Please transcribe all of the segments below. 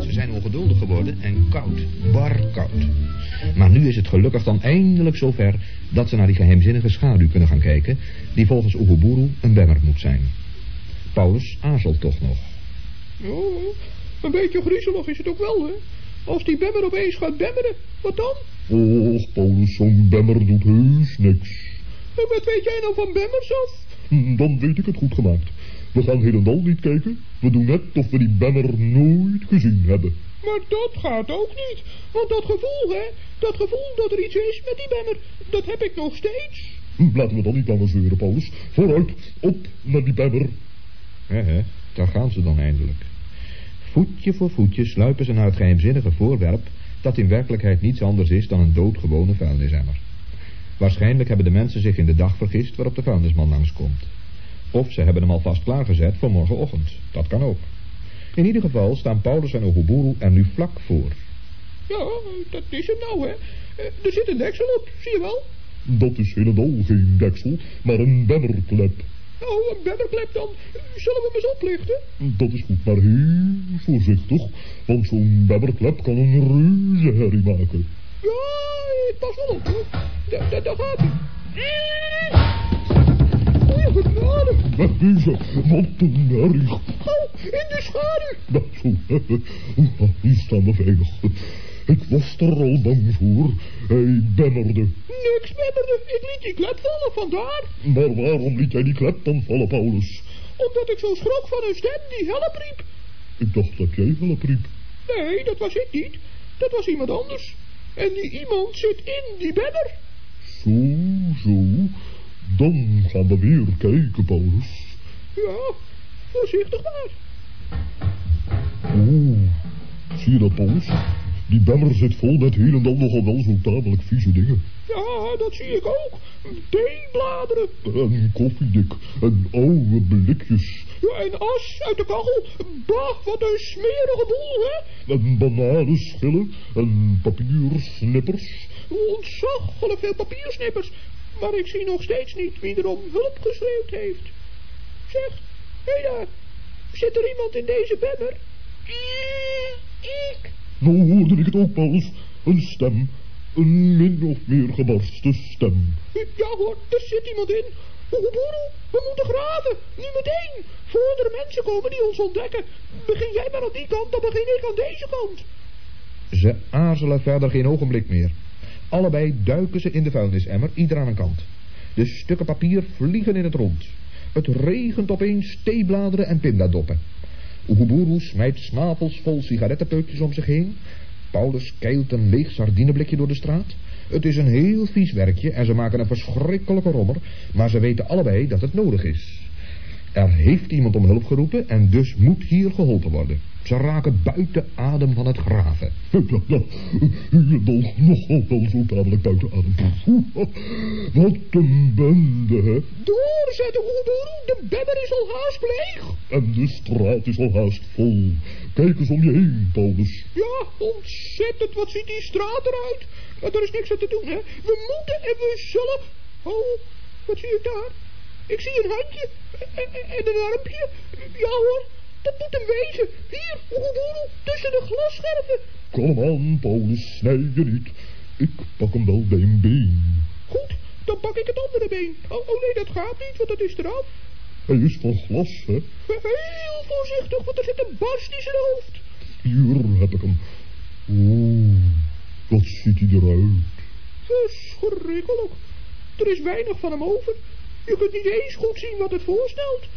Ze zijn ongeduldig geworden en koud, bar koud. Maar nu is het gelukkig dan eindelijk zover dat ze naar die geheimzinnige schaduw kunnen gaan kijken, die volgens Oeguburu een bemmer moet zijn. Paulus aarzelt toch nog. Een beetje griezelig is het ook wel, hè? Als die bemmer opeens gaat bemmeren, wat dan? Och, Paulus, zo'n bemmer doet heus niks. En wat weet jij nou van bemmers af? Hm, Dan weet ik het goed gemaakt. We gaan helemaal niet kijken. We doen net of we die bemmer nooit gezien hebben. Maar dat gaat ook niet. Want dat gevoel, hè? Dat gevoel dat er iets is met die bemmer, dat heb ik nog steeds. Hm, Laten we dan niet langer zeuren, Paulus. Vooruit, op naar die bemmer. Hè, hè, daar gaan ze dan eindelijk. Voetje voor voetje sluipen ze naar het geheimzinnige voorwerp, dat in werkelijkheid niets anders is dan een doodgewone vuilnisemmer. Waarschijnlijk hebben de mensen zich in de dag vergist waarop de vuilnisman langskomt. Of ze hebben hem alvast klaargezet voor morgenochtend. Dat kan ook. In ieder geval staan Paulus en Oguburu er nu vlak voor. Ja, dat is het nou, hè? Eh, Er zit een deksel op, zie je wel? Dat is helemaal geen deksel, maar een bemmerklep. Nou, een bemmerklep dan. Zullen we hem eens oplichten? Dat is goed, maar heel voorzichtig, want zo'n bemmerklep kan een reuze herrie maken. Ja, pas wel op, hoor. Da- da- Daar gaat hij. Genade. Wegwezen, wat een herrie. Gauw, in de schaduw. Nou, zo, hier staan we veilig. Ik was er al bang voor. Hij bemmerde. Niks bemmerde. Ik liet die klep vallen, vandaar. Maar waarom liet jij die klep dan vallen, Paulus? Omdat ik zo schrok van een stem die help riep. Ik dacht dat jij hulp riep. Nee, dat was ik niet. Dat was iemand anders. En die iemand zit in die bemmer. Zo, zo. Dan gaan we weer kijken, Paulus. Ja, voorzichtig maar. Oeh, zie je dat, Paulus? Die bemmer zit vol met heel en dan nogal wel zo tamelijk vieze dingen. Ja, dat zie ik ook. Theebladeren. En koffiedik. En oude blikjes. Ja, en as uit de kachel. Bah, wat een smerige boel, hè? En bananenschillen. En papiersnippers. Ontzaglijk veel papiersnippers. Maar ik zie nog steeds niet wie er om hulp geschreeuwd heeft. Zeg, hé daar. Zit er iemand in deze bemmer? Eh, ik. Nou hoorde ik het ook, Paulus. Een stem. Een min of meer gebarsten stem. Ja hoor, er zit iemand in. Oeboeroe, we moeten graven. Nu meteen. Voordat er mensen komen die ons ontdekken. Begin jij maar aan die kant, dan begin ik aan deze kant. Ze aarzelen verder geen ogenblik meer. Allebei duiken ze in de vuilnisemmer, ieder aan een kant. De stukken papier vliegen in het rond. Het regent opeens theebladeren en pindadoppen. Oeguburu smijt snavels vol sigarettenpeukjes om zich heen. Paulus keilt een leeg sardineblikje door de straat. Het is een heel vies werkje en ze maken een verschrikkelijke rommer, maar ze weten allebei dat het nodig is. Er heeft iemand om hulp geroepen en dus moet hier geholpen worden. Ze raken buiten adem van het graven. Ja, ja, helemaal nogal wel zo tamelijk buiten adem. Wat een bende, hè. Doorzetten, Oeboeroe, de bemmer is al haast leeg. En de straat is al haast vol. Kijk eens om je heen, Paulus. Ja, ontzettend, wat ziet die straat eruit. Maar er is niks aan te doen, hè. We moeten en we zullen... Oh, wat zie ik daar? Ik zie een handje en, en- en een armpje. Ja hoor, dat moet hem wezen. Hier, Oeboeroe, tussen de glasscherven. Kom aan, Paulus, snij je niet. Ik pak hem wel bij een been. Goed, dan pak ik het andere been. Oh, oh nee, dat gaat niet, want dat is eraf. Hij is van glas, hè. Heel voorzichtig, want er zit een barst in zijn hoofd. Hier heb ik hem. Oeh, wat ziet hij eruit. Verschrikkelijk. Er is weinig van hem over. Je kunt niet eens goed zien wat het voorstelt.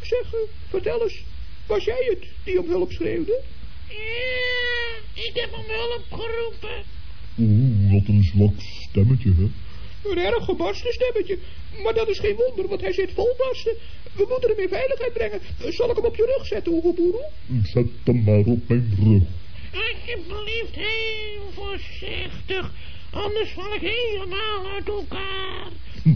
Zeg, eh, vertel eens, was jij het die om hulp schreeuwde? Ja, ik heb om hulp geroepen. Oeh, wat een zwak stemmetje, hè. Een erg gebarsten stemmetje. Maar dat is geen wonder, want hij zit vol barsten. We moeten hem in veiligheid brengen. Eh, Zal ik hem op je rug zetten, Oegeboeroe? Zet hem maar op mijn rug. Alsjeblieft heel voorzichtig, anders val ik helemaal uit elkaar.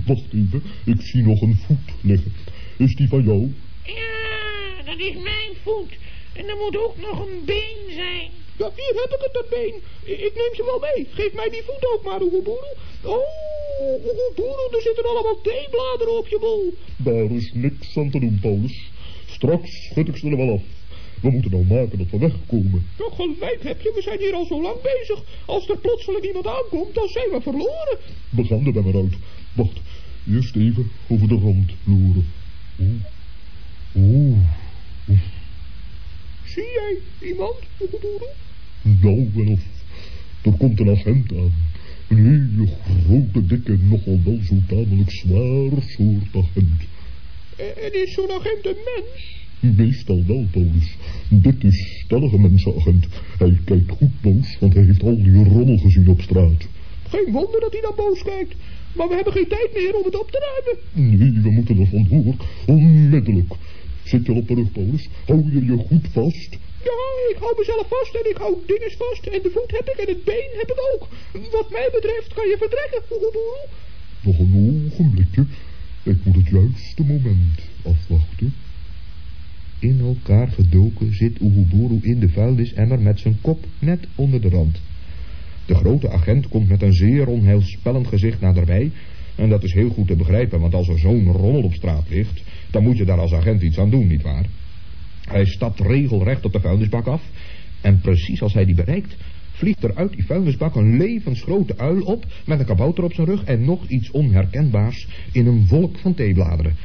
Wacht even, ik zie nog een voet liggen. Is die van jou? Ja, dat is mijn voet. En er moet ook nog een been zijn. Ja, hier heb ik het, dat been. Ik, neem ze wel mee. Geef mij die voet ook maar, Oegeboeroe. Oh, Oegeboeroe, er zitten allemaal theebladeren op je bol. Daar is niks aan te doen, Paulus. Straks schud ik ze er wel af. We moeten nou maken dat we wegkomen. Ja, gelijk heb je, we zijn hier al zo lang bezig. Als er plotseling iemand aankomt, dan zijn we verloren. We gaan er bij maar uit. Wacht, eerst even over de rand loeren. Oeh, oeh, oeh. Zie jij iemand, Oegeboeroe? Nou wel of. Er komt een agent aan. Een hele grote, dikke, nogal wel zo tamelijk zwaar soort agent. En, en is zo'n agent een mens? Meestal wel, Paulus. Dit is stellige mensenagent. Hij kijkt goed boos, want hij heeft al die rommel gezien op straat. Geen wonder dat hij dan boos kijkt. Maar we hebben geen tijd meer om het op te ruimen. Nee, we moeten er vandoor. Onmiddellijk. Zit je op de rug, Paulus? Hou je je goed vast? Ja, ik hou mezelf vast en ik hou dinges vast. En de voet heb ik en het been heb ik ook. Wat mij betreft kan je vertrekken. Nog een ogenblikje. Ik moet het juiste moment afwachten. In elkaar gedoken zit Oeguburu in de vuilnisemmer met zijn kop net onder de rand. De grote agent komt met een zeer onheilspellend gezicht naderbij. En dat is heel goed te begrijpen, want als er zo'n rommel op straat ligt, dan moet je daar als agent iets aan doen, nietwaar? Hij stapt regelrecht op de vuilnisbak af. En precies als hij die bereikt, vliegt er uit die vuilnisbak een levensgrote uil op met een kabouter op zijn rug en nog iets onherkenbaars in een wolk van theebladeren.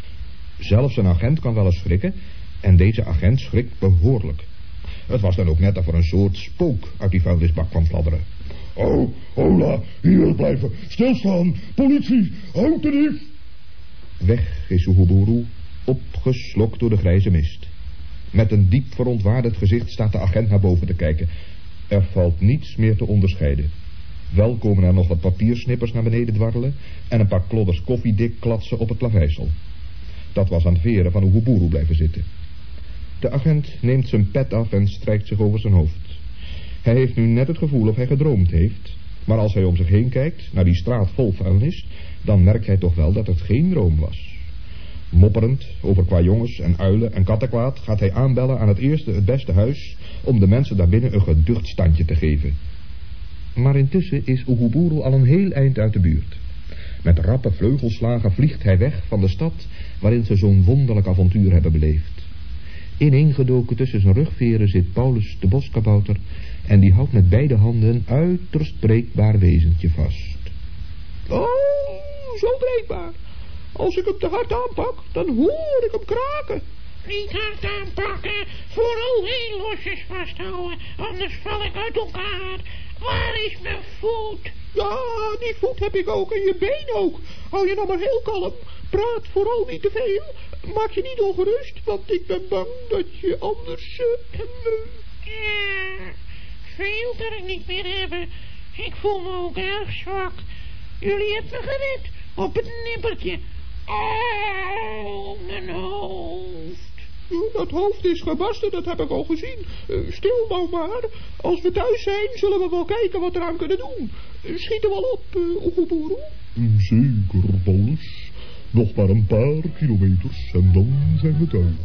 Zelfs een agent kan wel eens schrikken en deze agent schrikt behoorlijk. Het was dan ook net of er een soort spook uit die vuilnisbak kwam fladderen. Oh, hola, hier blijven. Stilstaan, politie, houd de dief. Weg is Oeguburu, opgeslokt door de grijze mist. Met een diep verontwaardigd gezicht staat de agent naar boven te kijken. Er valt niets meer te onderscheiden. Wel komen er nog wat papiersnippers naar beneden dwarrelen en een paar klodders koffiedik klatsen op het plaveisel. Dat was aan de veren van Oeguburu blijven zitten. De agent neemt zijn pet af en strijkt zich over zijn hoofd. Hij heeft nu net het gevoel of hij gedroomd heeft. Maar als hij om zich heen kijkt, naar die straat vol vuilnis, dan merkt hij toch wel dat het geen droom was. Mopperend over qua jongens en uilen en kattenkwaad gaat hij aanbellen aan het eerste het beste huis om de mensen daarbinnen een geducht standje te geven. Maar intussen is Oeguburu al een heel eind uit de buurt. Met rappe vleugelslagen vliegt hij weg van de stad waarin ze zo'n wonderlijk avontuur hebben beleefd. Ineengedoken tussen zijn rugveren zit Paulus de boskabouter en die houdt met beide handen een uiterst breekbaar wezentje vast. Oh, zo breekbaar. Als ik hem te hard aanpak, dan hoor ik hem kraken. Niet hard aanpakken, vooral heel losjes vasthouden, anders val ik uit elkaar. Waar is mijn voet? Ja, die voet heb ik ook en je been ook. Hou je nou maar heel kalm. Praat vooral niet te veel. Maak je niet ongerust, want ik ben bang dat je anders... Uh, Ja, veel kan ik niet meer hebben. Ik voel me ook erg zwak. Jullie hebben me gered, op het nippertje. Oh, mijn hoofd. dat hoofd is gebarsten, dat heb ik al gezien. Uh, stil nou maar. Als we thuis zijn, zullen we wel kijken wat we eraan kunnen doen. Uh, schiet er wel op, uh. Zeker, Paulus. Nog maar een paar kilometers en dan zijn we thuis.